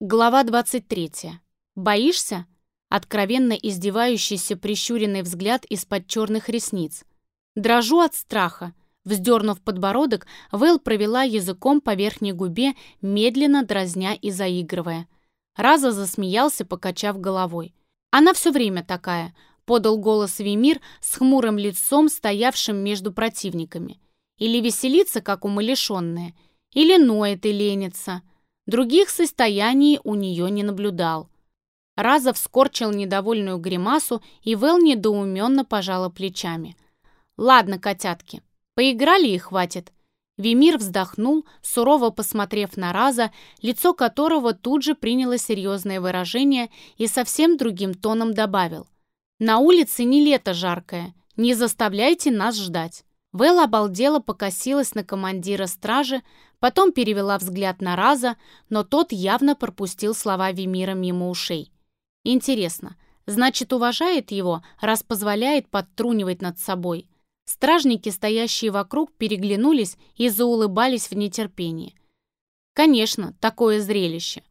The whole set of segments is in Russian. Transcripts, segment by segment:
Глава 23. Боишься? Откровенно издевающийся прищуренный взгляд из-под черных ресниц. Дрожу от страха. Вздернув подбородок, Вэл провела языком по верхней губе, медленно дразня и заигрывая. Раза засмеялся, покачав головой. «Она все время такая», — подал голос Вимир с хмурым лицом, стоявшим между противниками. «Или веселится, как умалишенная, или ноет и ленится». Других состояний у нее не наблюдал. Разов скорчил недовольную гримасу, и Вэл недоуменно пожала плечами. «Ладно, котятки, поиграли и хватит». Вимир вздохнул, сурово посмотрев на Раза, лицо которого тут же приняло серьезное выражение и совсем другим тоном добавил. «На улице не лето жаркое, не заставляйте нас ждать». Вэл обалдела покосилась на командира стражи, потом перевела взгляд на Раза, но тот явно пропустил слова Вимира мимо ушей. Интересно, значит, уважает его, раз позволяет подтрунивать над собой. Стражники, стоящие вокруг, переглянулись и заулыбались в нетерпении. Конечно, такое зрелище.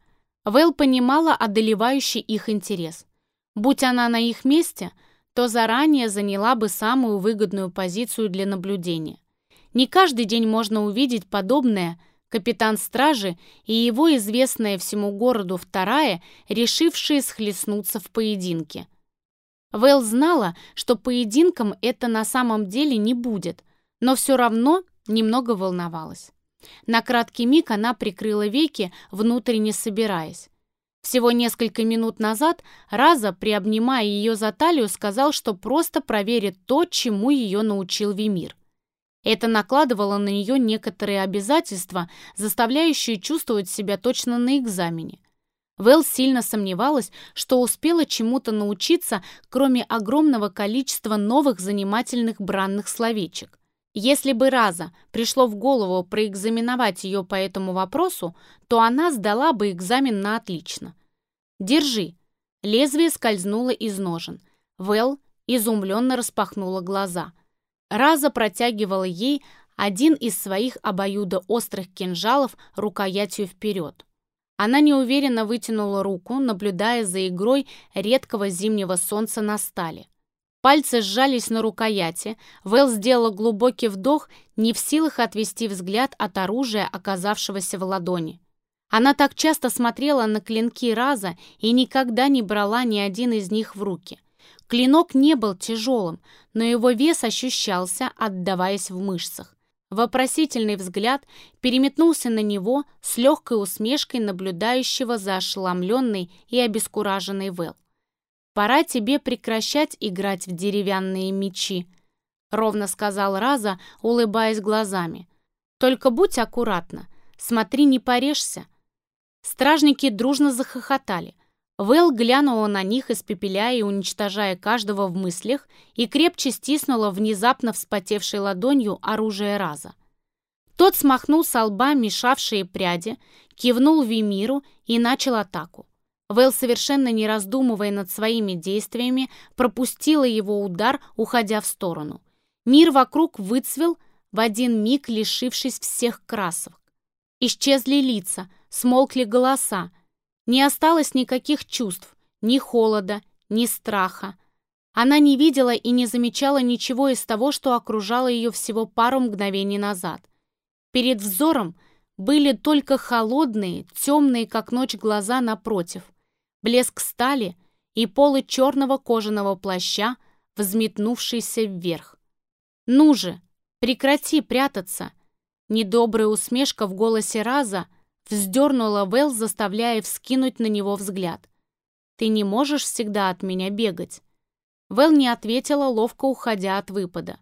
Вэл понимала одолевающий их интерес. Будь она на их месте, то заранее заняла бы самую выгодную позицию для наблюдения. Не каждый день можно увидеть подобное капитан стражи и его известная всему городу вторая, решившие схлестнуться в поединке. Вэл знала, что поединком это на самом деле не будет, но все равно немного волновалась. На краткий миг она прикрыла веки, внутренне собираясь. Всего несколько минут назад Раза, приобнимая ее за талию, сказал, что просто проверит то, чему ее научил Вимир. Это накладывало на нее некоторые обязательства, заставляющие чувствовать себя точно на экзамене. Вэл сильно сомневалась, что успела чему-то научиться, кроме огромного количества новых занимательных бранных словечек. Если бы Раза пришло в голову проэкзаменовать ее по этому вопросу, то она сдала бы экзамен на отлично. «Держи». Лезвие скользнуло из ножен. Вэл изумленно распахнула глаза – Раза протягивала ей один из своих обоюдоострых кинжалов рукоятью вперед. Она неуверенно вытянула руку, наблюдая за игрой редкого зимнего солнца на стали. Пальцы сжались на рукояти, Вэл сделала глубокий вдох, не в силах отвести взгляд от оружия, оказавшегося в ладони. Она так часто смотрела на клинки Раза и никогда не брала ни один из них в руки. Клинок не был тяжелым, но его вес ощущался, отдаваясь в мышцах. Вопросительный взгляд переметнулся на него с легкой усмешкой наблюдающего за ошеломленной и обескураженной Вэл. «Пора тебе прекращать играть в деревянные мечи», — ровно сказал Раза, улыбаясь глазами. «Только будь аккуратна, смотри, не порежься». Стражники дружно захохотали — Вэл глянула на них, испепеляя и уничтожая каждого в мыслях, и крепче стиснула внезапно вспотевшей ладонью оружие раза. Тот смахнул с лба мешавшие пряди, кивнул Вимиру и начал атаку. Вэл, совершенно не раздумывая над своими действиями, пропустила его удар, уходя в сторону. Мир вокруг выцвел, в один миг лишившись всех красок. Исчезли лица, смолкли голоса, не осталось никаких чувств, ни холода, ни страха. Она не видела и не замечала ничего из того, что окружало ее всего пару мгновений назад. Перед взором были только холодные, темные, как ночь, глаза напротив, блеск стали и полы черного кожаного плаща, взметнувшийся вверх. «Ну же, прекрати прятаться!» Недобрая усмешка в голосе Раза Вздернула Вэл, заставляя вскинуть на него взгляд. «Ты не можешь всегда от меня бегать». Вэл не ответила, ловко уходя от выпада.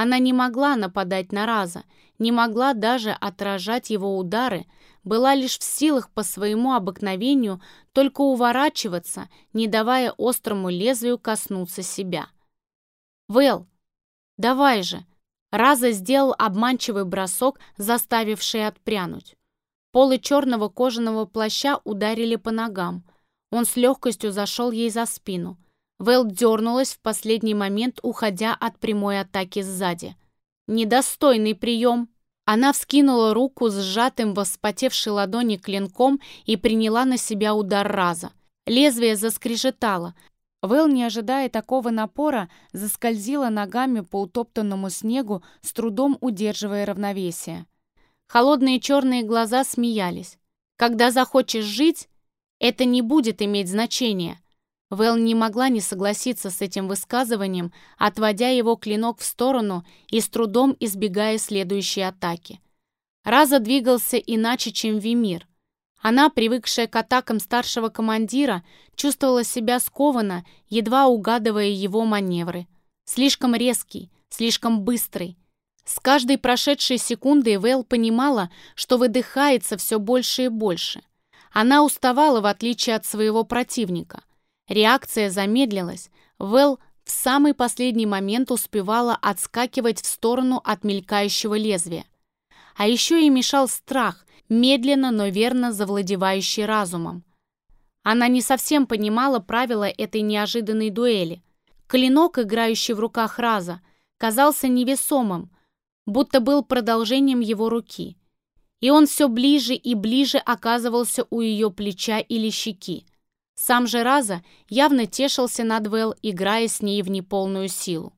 Она не могла нападать на Раза, не могла даже отражать его удары, была лишь в силах по своему обыкновению только уворачиваться, не давая острому лезвию коснуться себя. «Вэл, давай же!» Раза сделал обманчивый бросок, заставивший отпрянуть. Полы черного кожаного плаща ударили по ногам. Он с легкостью зашел ей за спину. Вэл дернулась в последний момент, уходя от прямой атаки сзади. «Недостойный прием!» Она вскинула руку с сжатым в вспотевшей ладони клинком и приняла на себя удар раза. Лезвие заскрежетало. Вэл, не ожидая такого напора, заскользила ногами по утоптанному снегу, с трудом удерживая равновесие. Холодные черные глаза смеялись. «Когда захочешь жить, это не будет иметь значения». Вэл не могла не согласиться с этим высказыванием, отводя его клинок в сторону и с трудом избегая следующей атаки. Раза двигался иначе, чем Вимир. Она, привыкшая к атакам старшего командира, чувствовала себя скованно, едва угадывая его маневры. Слишком резкий, слишком быстрый. С каждой прошедшей секундой Вэл понимала, что выдыхается все больше и больше. Она уставала, в отличие от своего противника. Реакция замедлилась. Вэл в самый последний момент успевала отскакивать в сторону от мелькающего лезвия. А еще ей мешал страх, медленно, но верно завладевающий разумом. Она не совсем понимала правила этой неожиданной дуэли. Клинок, играющий в руках Раза, казался невесомым, будто был продолжением его руки. И он все ближе и ближе оказывался у ее плеча или щеки. Сам же Раза явно тешился над Вэл, играя с ней в неполную силу.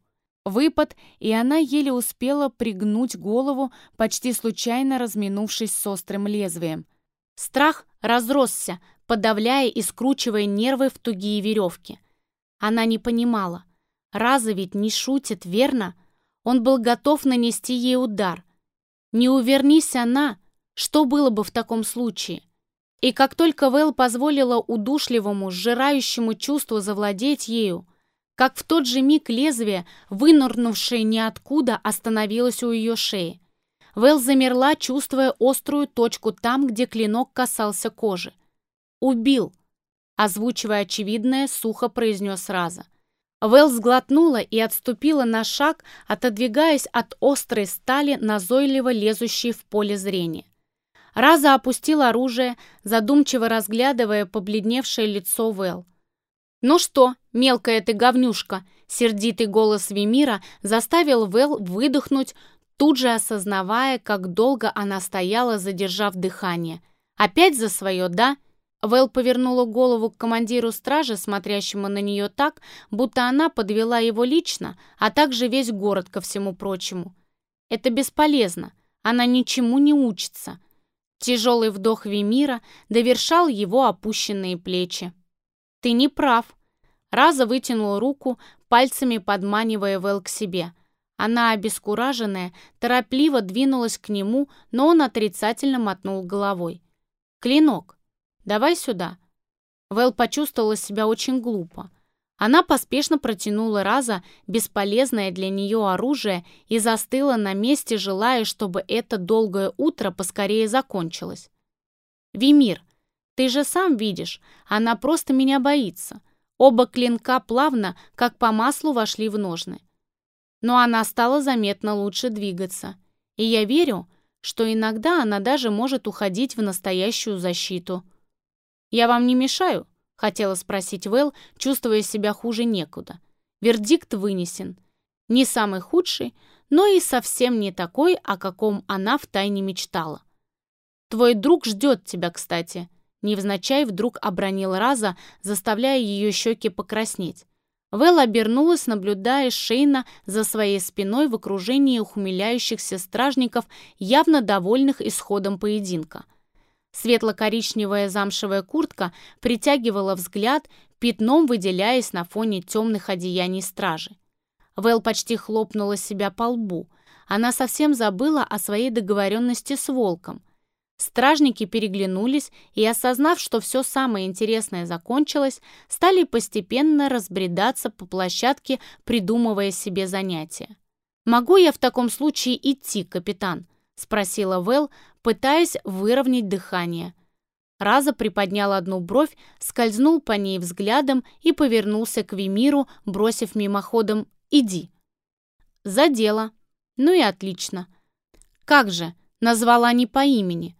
Выпад, и она еле успела пригнуть голову, почти случайно разминувшись с острым лезвием. Страх разросся, подавляя и скручивая нервы в тугие веревки. Она не понимала. Раза ведь не шутит, верно? Он был готов нанести ей удар. Не увернись она, что было бы в таком случае? И как только Вэл позволила удушливому, сжирающему чувству завладеть ею, как в тот же миг лезвие, вынырнувшее ниоткуда, остановилось у ее шеи. Вэл замерла, чувствуя острую точку там, где клинок касался кожи. «Убил!» Озвучивая очевидное, сухо произнес Раза. Вэл сглотнула и отступила на шаг, отодвигаясь от острой стали, назойливо лезущей в поле зрения. Раза опустил оружие, задумчиво разглядывая побледневшее лицо Вэл. «Ну что, мелкая ты говнюшка!» Сердитый голос Вимира заставил Вэл выдохнуть, тут же осознавая, как долго она стояла, задержав дыхание. «Опять за свое, да?» Вэл повернула голову к командиру стражи, смотрящему на нее так, будто она подвела его лично, а также весь город ко всему прочему. «Это бесполезно. Она ничему не учится». Тяжелый вдох Вимира довершал его опущенные плечи. «Ты не прав». Раза вытянул руку, пальцами подманивая Вэл к себе. Она, обескураженная, торопливо двинулась к нему, но он отрицательно мотнул головой. «Клинок, давай сюда». Вэл почувствовала себя очень глупо. Она поспешно протянула Раза бесполезное для нее оружие и застыла на месте, желая, чтобы это долгое утро поскорее закончилось. «Вимир, ты же сам видишь, она просто меня боится. Оба клинка плавно, как по маслу, вошли в ножны. Но она стала заметно лучше двигаться. И я верю, что иногда она даже может уходить в настоящую защиту. «Я вам не мешаю?» — хотела спросить Вэл, чувствуя себя хуже некуда. Вердикт вынесен. Не самый худший, но и совсем не такой, о каком она втайне мечтала. «Твой друг ждет тебя, кстати», Невзначай вдруг обронил Раза, заставляя ее щеки покраснеть. Вэл обернулась, наблюдая Шейна за своей спиной в окружении ухмыляющихся стражников, явно довольных исходом поединка. Светло-коричневая замшевая куртка притягивала взгляд, пятном выделяясь на фоне темных одеяний стражи. Вэл почти хлопнула себя по лбу. Она совсем забыла о своей договоренности с волком. Стражники переглянулись и, осознав, что все самое интересное закончилось, стали постепенно разбредаться по площадке, придумывая себе занятия. «Могу я в таком случае идти, капитан?» — спросила Вэл, пытаясь выровнять дыхание. Раза приподнял одну бровь, скользнул по ней взглядом и повернулся к Вимиру, бросив мимоходом «Иди». «За дело. Ну и отлично. Как же, назвала не по имени».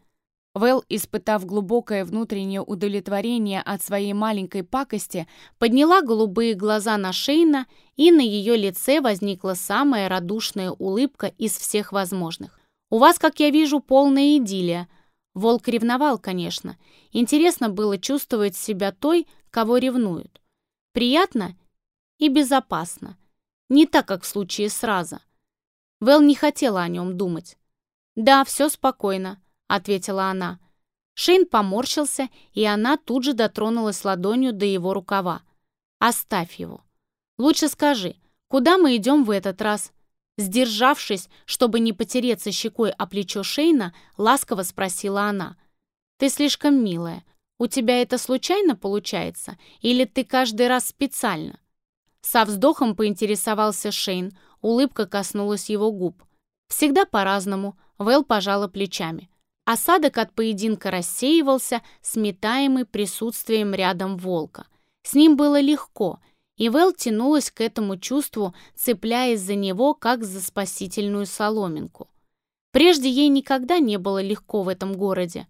Вэл, испытав глубокое внутреннее удовлетворение от своей маленькой пакости, подняла голубые глаза на Шейна, и на ее лице возникла самая радушная улыбка из всех возможных. У вас, как я вижу, полная идиллия. Волк ревновал, конечно. Интересно было чувствовать себя той, кого ревнуют. Приятно и безопасно. Не так, как в случае с Раза. Вэл не хотела о нем думать. «Да, все спокойно», — ответила она. Шейн поморщился, и она тут же дотронулась ладонью до его рукава. «Оставь его. Лучше скажи, куда мы идем в этот раз?» Сдержавшись, чтобы не потереться щекой о плечо Шейна, ласково спросила она. «Ты слишком милая. У тебя это случайно получается? Или ты каждый раз специально?» Со вздохом поинтересовался Шейн, улыбка коснулась его губ. «Всегда по-разному», — Вэл пожала плечами. Осадок от поединка рассеивался, сметаемый присутствием рядом волка. С ним было легко, и Вэл тянулась к этому чувству, цепляясь за него, как за спасительную соломинку. Прежде ей никогда не было легко в этом городе.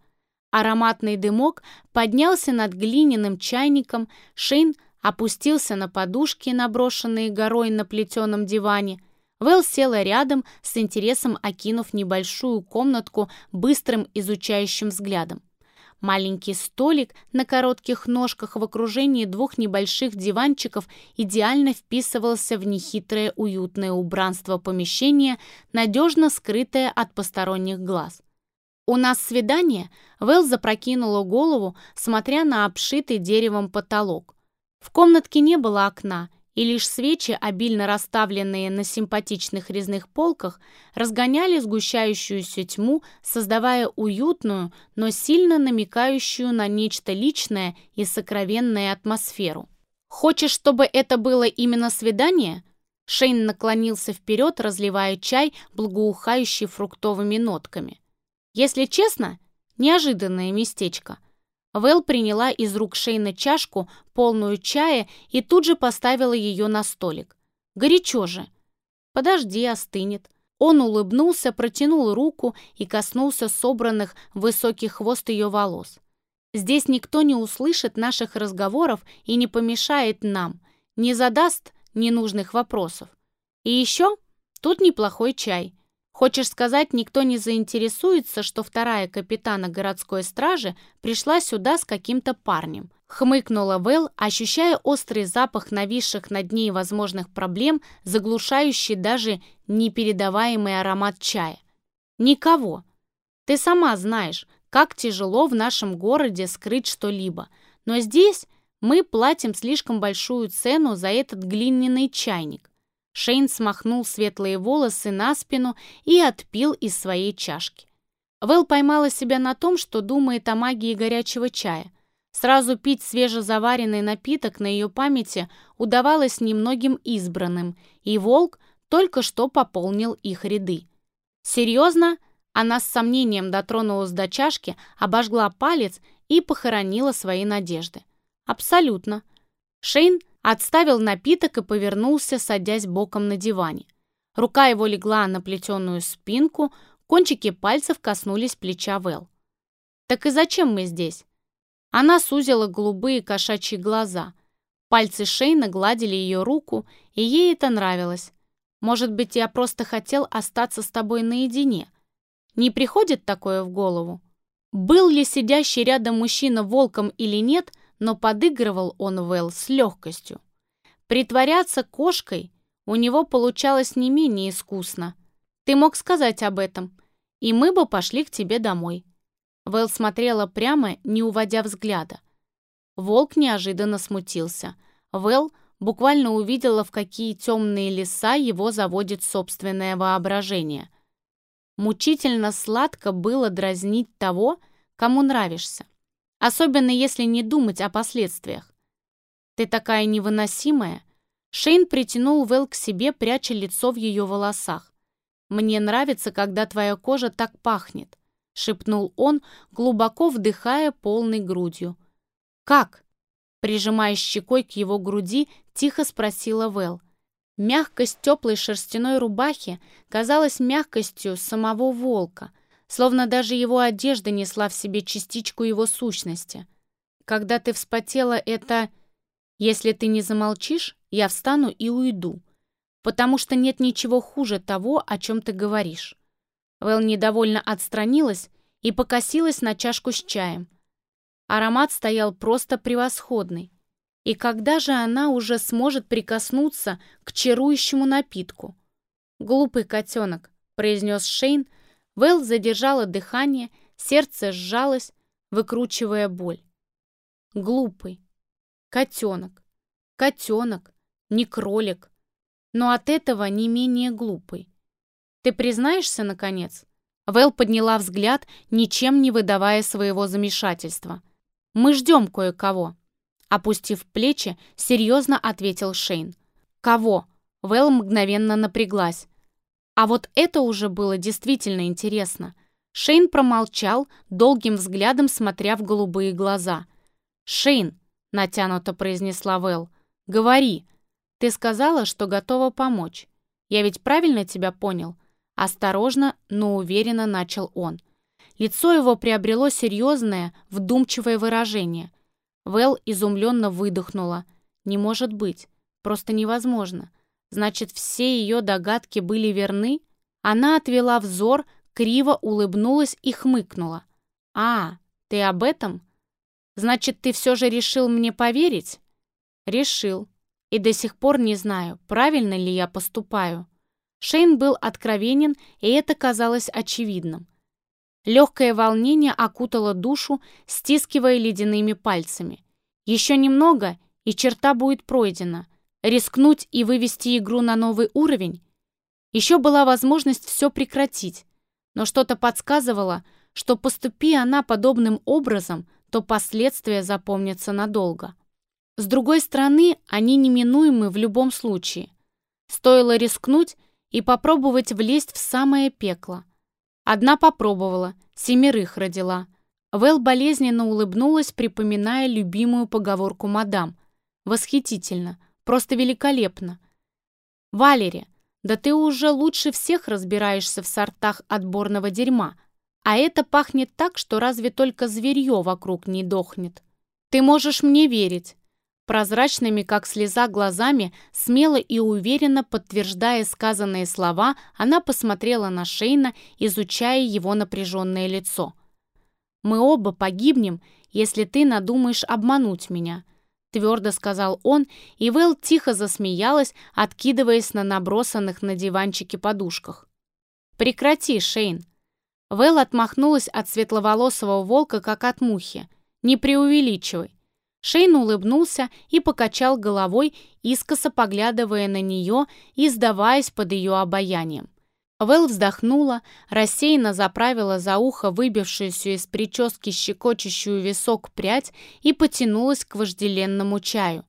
Ароматный дымок поднялся над глиняным чайником, Шейн опустился на подушки, наброшенные горой на плетеном диване, Вэл села рядом, с интересом окинув небольшую комнатку быстрым изучающим взглядом. Маленький столик на коротких ножках в окружении двух небольших диванчиков идеально вписывался в нехитрое уютное убранство помещения, надежно скрытое от посторонних глаз. «У нас свидание?» Вэл запрокинула голову, смотря на обшитый деревом потолок. В комнатке не было окна, и лишь свечи, обильно расставленные на симпатичных резных полках, разгоняли сгущающуюся тьму, создавая уютную, но сильно намекающую на нечто личное и сокровенное атмосферу. «Хочешь, чтобы это было именно свидание?» Шейн наклонился вперед, разливая чай, благоухающий фруктовыми нотками. «Если честно, неожиданное местечко — Вэл приняла из рук Шейна чашку, полную чая, и тут же поставила ее на столик. «Горячо же!» «Подожди, остынет». Он улыбнулся, протянул руку и коснулся собранных в высокий хвост ее волос. «Здесь никто не услышит наших разговоров и не помешает нам, не задаст ненужных вопросов. И еще тут неплохой чай. Хочешь сказать, никто не заинтересуется, что вторая капитана городской стражи пришла сюда с каким-то парнем?» Хмыкнула Вэл, ощущая острый запах нависших над ней возможных проблем, заглушающий даже непередаваемый аромат чая. «Никого. Ты сама знаешь, как тяжело в нашем городе скрыть что-либо. Но здесь мы платим слишком большую цену за этот глиняный чайник. Шейн смахнул светлые волосы на спину и отпил из своей чашки. Вэл поймала себя на том, что думает о магии горячего чая. Сразу пить свежезаваренный напиток на ее памяти удавалось немногим избранным, и волк только что пополнил их ряды. Серьезно? Она с сомнением дотронулась до чашки, обожгла палец и похоронила свои надежды. Абсолютно. Шейн Отставил напиток и повернулся, садясь боком на диване. Рука его легла на плетеную спинку, кончики пальцев коснулись плеча Вэл. «Так и зачем мы здесь?» Она сузила голубые кошачьи глаза. Пальцы Шейна гладили ее руку, и ей это нравилось. «Может быть, я просто хотел остаться с тобой наедине?» Не приходит такое в голову? Был ли сидящий рядом мужчина волком или нет, но подыгрывал он Вэл с легкостью. Притворяться кошкой у него получалось не менее искусно. Ты мог сказать об этом, и мы бы пошли к тебе домой. Вэл смотрела прямо, не уводя взгляда. Волк неожиданно смутился. Вэл буквально увидела, в какие темные леса его заводит собственное воображение. Мучительно сладко было дразнить того, кому нравишься особенно если не думать о последствиях. «Ты такая невыносимая!» Шейн притянул Вэл к себе, пряча лицо в ее волосах. «Мне нравится, когда твоя кожа так пахнет», — шепнул он, глубоко вдыхая полной грудью. «Как?» Прижимая щекой к его груди, тихо спросила Вэл. Мягкость теплой шерстяной рубахи казалась мягкостью самого волка, словно даже его одежда несла в себе частичку его сущности. Когда ты вспотела, это... Если ты не замолчишь, я встану и уйду, потому что нет ничего хуже того, о чем ты говоришь. Вэл недовольно отстранилась и покосилась на чашку с чаем. Аромат стоял просто превосходный. И когда же она уже сможет прикоснуться к чарующему напитку? «Глупый котенок», — произнес Шейн. Вэл задержала дыхание, сердце сжалось, выкручивая боль. «Глупый. Котенок. Котенок. Не кролик. Но от этого не менее глупый. Ты признаешься, наконец?» Вэл подняла взгляд, ничем не выдавая своего замешательства. «Мы ждем кое-кого». Опустив плечи, серьезно ответил Шейн. «Кого?» Вэл мгновенно напряглась. А вот это уже было действительно интересно. Шейн промолчал, долгим взглядом смотря в голубые глаза. «Шейн», — натянуто произнесла Вэл, — «говори. Ты сказала, что готова помочь. Я ведь правильно тебя понял?» Осторожно, но уверенно начал он. Лицо его приобрело серьезное, вдумчивое выражение. Вэл изумленно выдохнула. «Не может быть. Просто невозможно. Значит, все ее догадки были верны?» Она отвела взор, криво улыбнулась и хмыкнула. «А, ты об этом? Значит, ты все же решил мне поверить?» «Решил. И до сих пор не знаю, правильно ли я поступаю». Шейн был откровенен, и это казалось очевидным. Легкое волнение окутало душу, стискивая ледяными пальцами. Еще немного, и черта будет пройдена. Рискнуть и вывести игру на новый уровень? Еще была возможность все прекратить, но что-то подсказывало, что поступи она подобным образом, то последствия запомнятся надолго. С другой стороны, они неминуемы в любом случае. Стоило рискнуть и попробовать влезть в самое пекло. Одна попробовала, семерых родила. Вэл болезненно улыбнулась, припоминая любимую поговорку мадам. Восхитительно, просто великолепно. «Валери, да ты уже лучше всех разбираешься в сортах отборного дерьма, а это пахнет так, что разве только зверье вокруг не дохнет. Ты можешь мне верить, Прозрачными, как слеза, глазами, смело и уверенно подтверждая сказанные слова, она посмотрела на Шейна, изучая его напряженное лицо. «Мы оба погибнем, если ты надумаешь обмануть меня», твердо сказал он, и Вэл тихо засмеялась, откидываясь на набросанных на диванчике подушках. «Прекрати, Шейн!» Вэл отмахнулась от светловолосого волка, как от мухи. «Не преувеличивай. Шейн улыбнулся и покачал головой, искоса поглядывая на нее и сдаваясь под ее обаянием. Вэл вздохнула, рассеянно заправила за ухо выбившуюся из прически щекочущую висок прядь и потянулась к вожделенному чаю.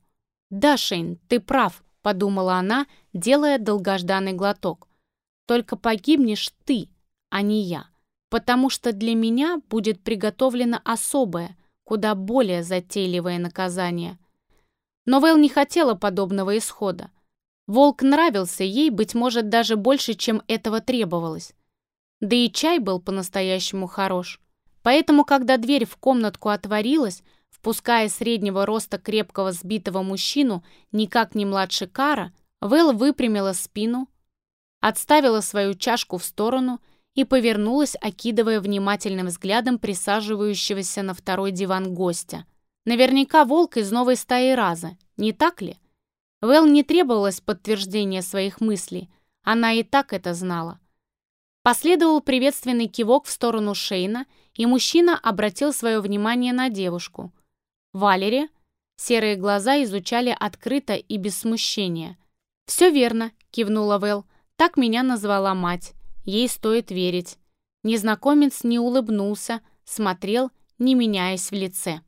«Да, Шейн, ты прав», — подумала она, делая долгожданный глоток. «Только погибнешь ты, а не я, потому что для меня будет приготовлено особое, куда более затейливое наказание. Но Вэл не хотела подобного исхода. Волк нравился ей, быть может, даже больше, чем этого требовалось. Да и чай был по-настоящему хорош. Поэтому, когда дверь в комнатку отворилась, впуская среднего роста крепкого сбитого мужчину, никак не младше Кара, Вэл выпрямила спину, отставила свою чашку в сторону и повернулась, окидывая внимательным взглядом присаживающегося на второй диван гостя. Наверняка волк из новой стаи Раза, не так ли? Вэл не требовалось подтверждения своих мыслей, она и так это знала. Последовал приветственный кивок в сторону Шейна, и мужчина обратил свое внимание на девушку. «Валери?» Серые глаза изучали открыто и без смущения. «Все верно», — кивнула Вэл. «Так меня назвала мать. Ей стоит верить. Незнакомец не улыбнулся, смотрел, не меняясь в лице.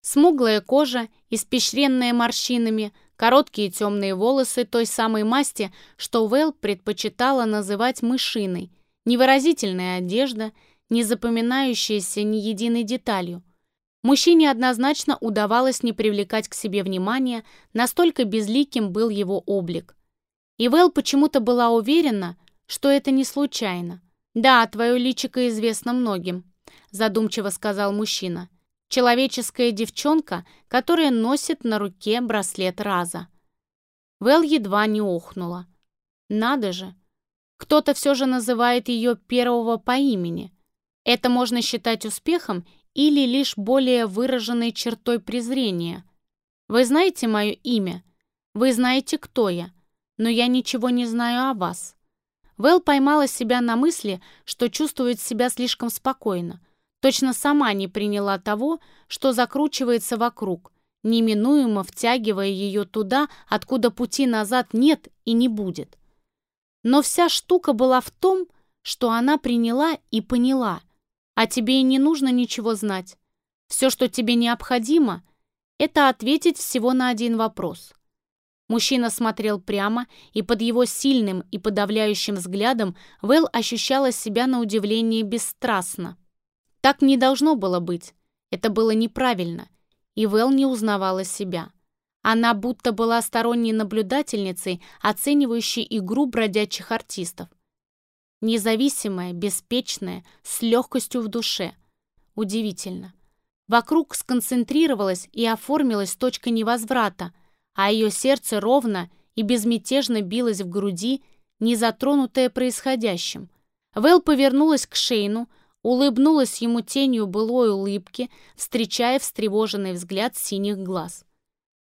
Смуглая кожа, испещренная морщинами, короткие темные волосы той самой масти, что Вэл предпочитала называть мышиной, невыразительная одежда, не запоминающаяся ни единой деталью. Мужчине однозначно удавалось не привлекать к себе внимания, настолько безликим был его облик. И Вэл почему-то была уверена, что это не случайно. «Да, твое личико известно многим», — задумчиво сказал мужчина. «Человеческая девчонка, которая носит на руке браслет Раза». Вэл едва не охнула. «Надо же! Кто-то все же называет ее первого по имени. Это можно считать успехом или лишь более выраженной чертой презрения. Вы знаете мое имя? Вы знаете, кто я, но я ничего не знаю о вас. Вэл поймала себя на мысли, что чувствует себя слишком спокойно. Точно сама не приняла того, что закручивается вокруг, неминуемо втягивая ее туда, откуда пути назад нет и не будет. Но вся штука была в том, что она приняла и поняла, а тебе и не нужно ничего знать. Все, что тебе необходимо, это ответить всего на один вопрос. Мужчина смотрел прямо, и под его сильным и подавляющим взглядом Вэл ощущала себя на удивление бесстрастно. Так не должно было быть. Это было неправильно, и Вэл не узнавала себя. Она будто была сторонней наблюдательницей, оценивающей игру бродячих артистов. Независимая, беспечная, с легкостью в душе. Удивительно. Вокруг сконцентрировалась и оформилась точка невозврата, а ее сердце ровно и безмятежно билось в груди, не затронутое происходящим. Вэл повернулась к Шейну, улыбнулась ему тенью былой улыбки, встречая встревоженный взгляд синих глаз.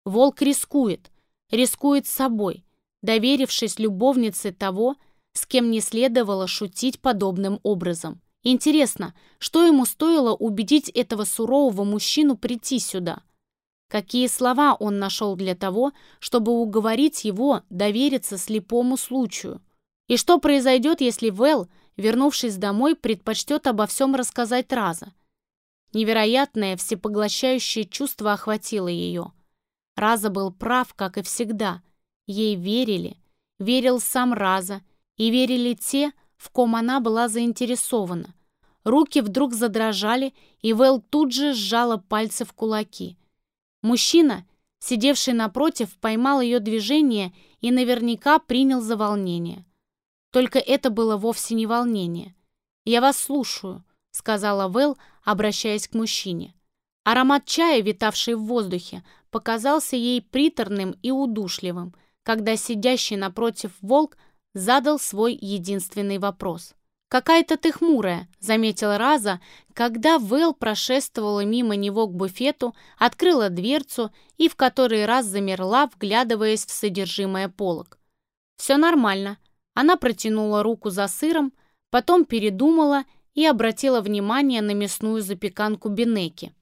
Волк рискует, рискует собой, доверившись любовнице того, с кем не следовало шутить подобным образом. Интересно, что ему стоило убедить этого сурового мужчину прийти сюда? Какие слова он нашел для того, чтобы уговорить его довериться слепому случаю? И что произойдет, если Вэл, вернувшись домой, предпочтет обо всем рассказать Раза? Невероятное, всепоглощающее чувство охватило ее. Раза был прав, как и всегда. Ей верили, верил сам Раза, и верили те, в ком она была заинтересована. Руки вдруг задрожали, и Вэл тут же сжала пальцы в кулаки – Мужчина, сидевший напротив, поймал ее движение и наверняка принял за волнение. Только это было вовсе не волнение. «Я вас слушаю», — сказала Вэл, обращаясь к мужчине. Аромат чая, витавший в воздухе, показался ей приторным и удушливым, когда сидящий напротив волк задал свой единственный вопрос — «Какая-то ты хмурая», — заметила Раза, когда Вэл прошествовала мимо него к буфету, открыла дверцу и в который раз замерла, вглядываясь в содержимое полок. «Все нормально». Она протянула руку за сыром, потом передумала и обратила внимание на мясную запеканку Бенеки.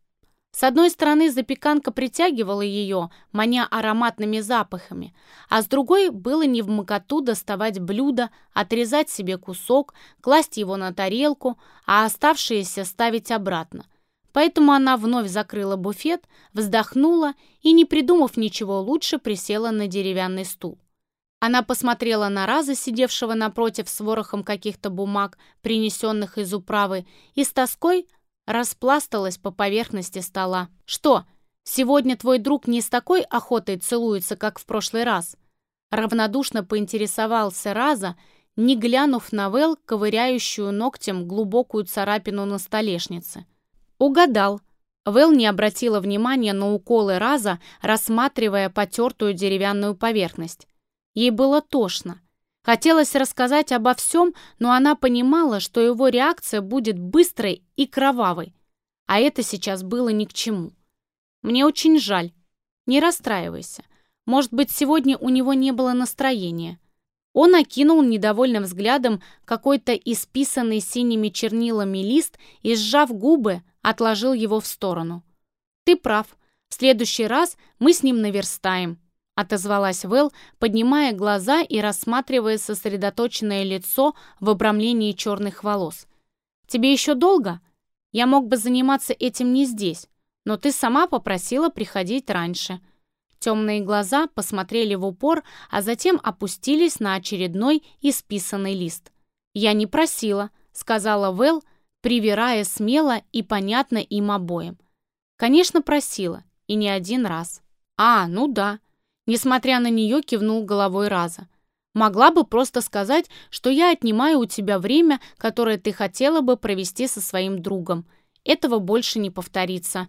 С одной стороны, запеканка притягивала ее, маня ароматными запахами, а с другой было не в моготу доставать блюдо, отрезать себе кусок, класть его на тарелку, а оставшиеся ставить обратно. Поэтому она вновь закрыла буфет, вздохнула и, не придумав ничего лучше, присела на деревянный стул. Она посмотрела на Раза, сидевшего напротив с ворохом каких-то бумаг, принесенных из управы, и с тоской распласталась по поверхности стола. «Что, сегодня твой друг не с такой охотой целуется, как в прошлый раз?» Равнодушно поинтересовался Раза, не глянув на Вэл, ковыряющую ногтем глубокую царапину на столешнице. «Угадал». Вэл не обратила внимания на уколы Раза, рассматривая потертую деревянную поверхность. Ей было тошно. Хотелось рассказать обо всем, но она понимала, что его реакция будет быстрой и кровавой. А это сейчас было ни к чему. Мне очень жаль. Не расстраивайся. Может быть, сегодня у него не было настроения. Он окинул недовольным взглядом какой-то исписанный синими чернилами лист и, сжав губы, отложил его в сторону. «Ты прав. В следующий раз мы с ним наверстаем отозвалась Вэл, поднимая глаза и рассматривая сосредоточенное лицо в обрамлении черных волос. «Тебе еще долго? Я мог бы заниматься этим не здесь, но ты сама попросила приходить раньше». Темные глаза посмотрели в упор, а затем опустились на очередной исписанный лист. «Я не просила», — сказала Вэл, привирая смело и понятно им обоим. «Конечно, просила, и не один раз». «А, ну да», Несмотря на нее, кивнул головой Раза. «Могла бы просто сказать, что я отнимаю у тебя время, которое ты хотела бы провести со своим другом. Этого больше не повторится».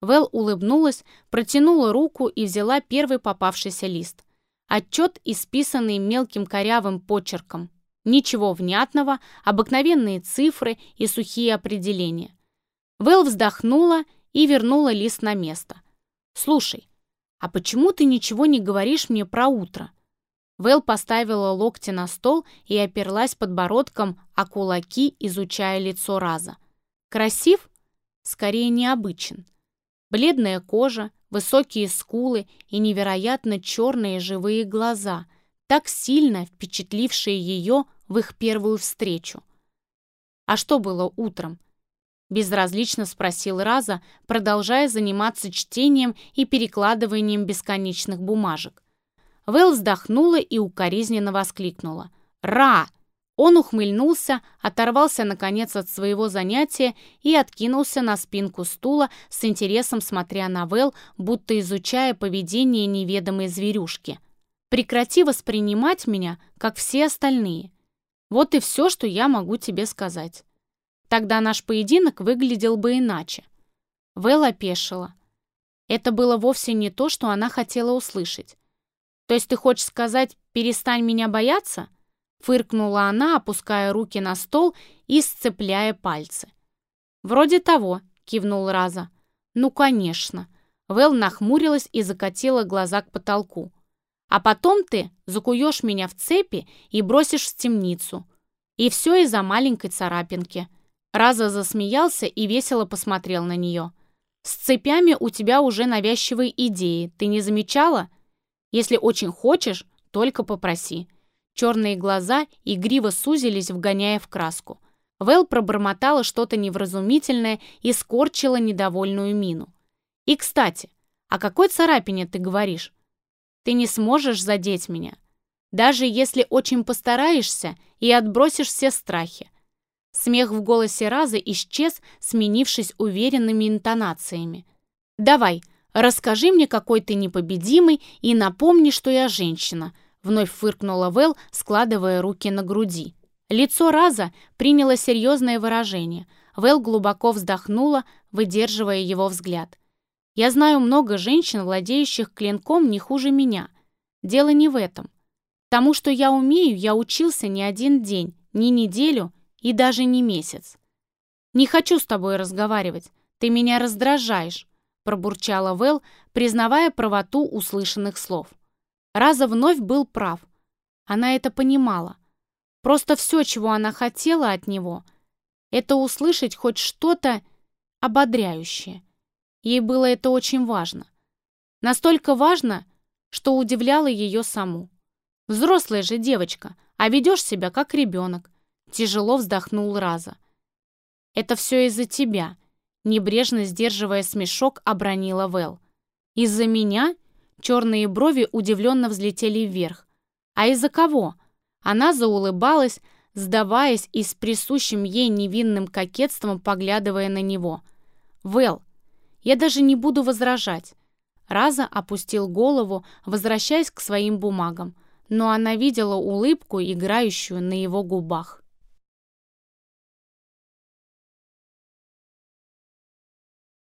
Вэл улыбнулась, протянула руку и взяла первый попавшийся лист. Отчет, исписанный мелким корявым почерком. Ничего внятного, обыкновенные цифры и сухие определения. Вэл вздохнула и вернула лист на место. «Слушай, а почему ты ничего не говоришь мне про утро?» Вэл поставила локти на стол и оперлась подбородком о кулаки, изучая лицо Раза. «Красив? Скорее необычен. Бледная кожа, высокие скулы и невероятно черные живые глаза, так сильно впечатлившие ее в их первую встречу. «А что было утром?» Безразлично спросил Раза, продолжая заниматься чтением и перекладыванием бесконечных бумажек. Вэл вздохнула и укоризненно воскликнула. «Ра!» Он ухмыльнулся, оторвался наконец от своего занятия и откинулся на спинку стула с интересом смотря на Вэл, будто изучая поведение неведомой зверюшки. «Прекрати воспринимать меня, как все остальные. Вот и все, что я могу тебе сказать. Тогда наш поединок выглядел бы иначе». Вэл опешила. Это было вовсе не то, что она хотела услышать. «То есть ты хочешь сказать, перестань меня бояться?» Фыркнула она, опуская руки на стол и сцепляя пальцы. «Вроде того», — кивнул Раза. «Ну, конечно». Вэл нахмурилась и закатила глаза к потолку. «А потом ты закуешь меня в цепи и бросишь в темницу. И все из-за маленькой царапинки». Раза засмеялся и весело посмотрел на нее. «С цепями у тебя уже навязчивые идеи, ты не замечала? Если очень хочешь, только попроси». Черные глаза игриво сузились, вгоняя в краску. Вэл пробормотала что-то невразумительное и скорчила недовольную мину. «И, кстати, о какой царапине ты говоришь? Ты не сможешь задеть меня, даже если очень постараешься и отбросишь все страхи». Смех в голосе Разы исчез, сменившись уверенными интонациями. «Давай, расскажи мне, какой ты непобедимый, и напомни, что я женщина», Вновь фыркнула Вэл, складывая руки на груди. Лицо Раза приняло серьезное выражение. Вэл глубоко вздохнула, выдерживая его взгляд. «Я знаю много женщин, владеющих клинком не хуже меня. Дело не в этом. Тому, что я умею, я учился не один день, не неделю и даже не месяц. Не хочу с тобой разговаривать. Ты меня раздражаешь», пробурчала Вэл, признавая правоту услышанных слов. Раза вновь был прав. Она это понимала. Просто все, чего она хотела от него, это услышать хоть что-то ободряющее. Ей было это очень важно. Настолько важно, что удивляло ее саму. Взрослая же девочка, а ведешь себя как ребенок. Тяжело вздохнул Раза. «Это все из-за тебя», — небрежно сдерживая смешок, обронила Вэл. «Из-за меня?» Черные брови удивленно взлетели вверх. «А из-за кого?» Она заулыбалась, сдаваясь и с присущим ей невинным кокетством поглядывая на него. «Вэл, я даже не буду возражать». Раза опустил голову, возвращаясь к своим бумагам, но она видела улыбку, играющую на его губах.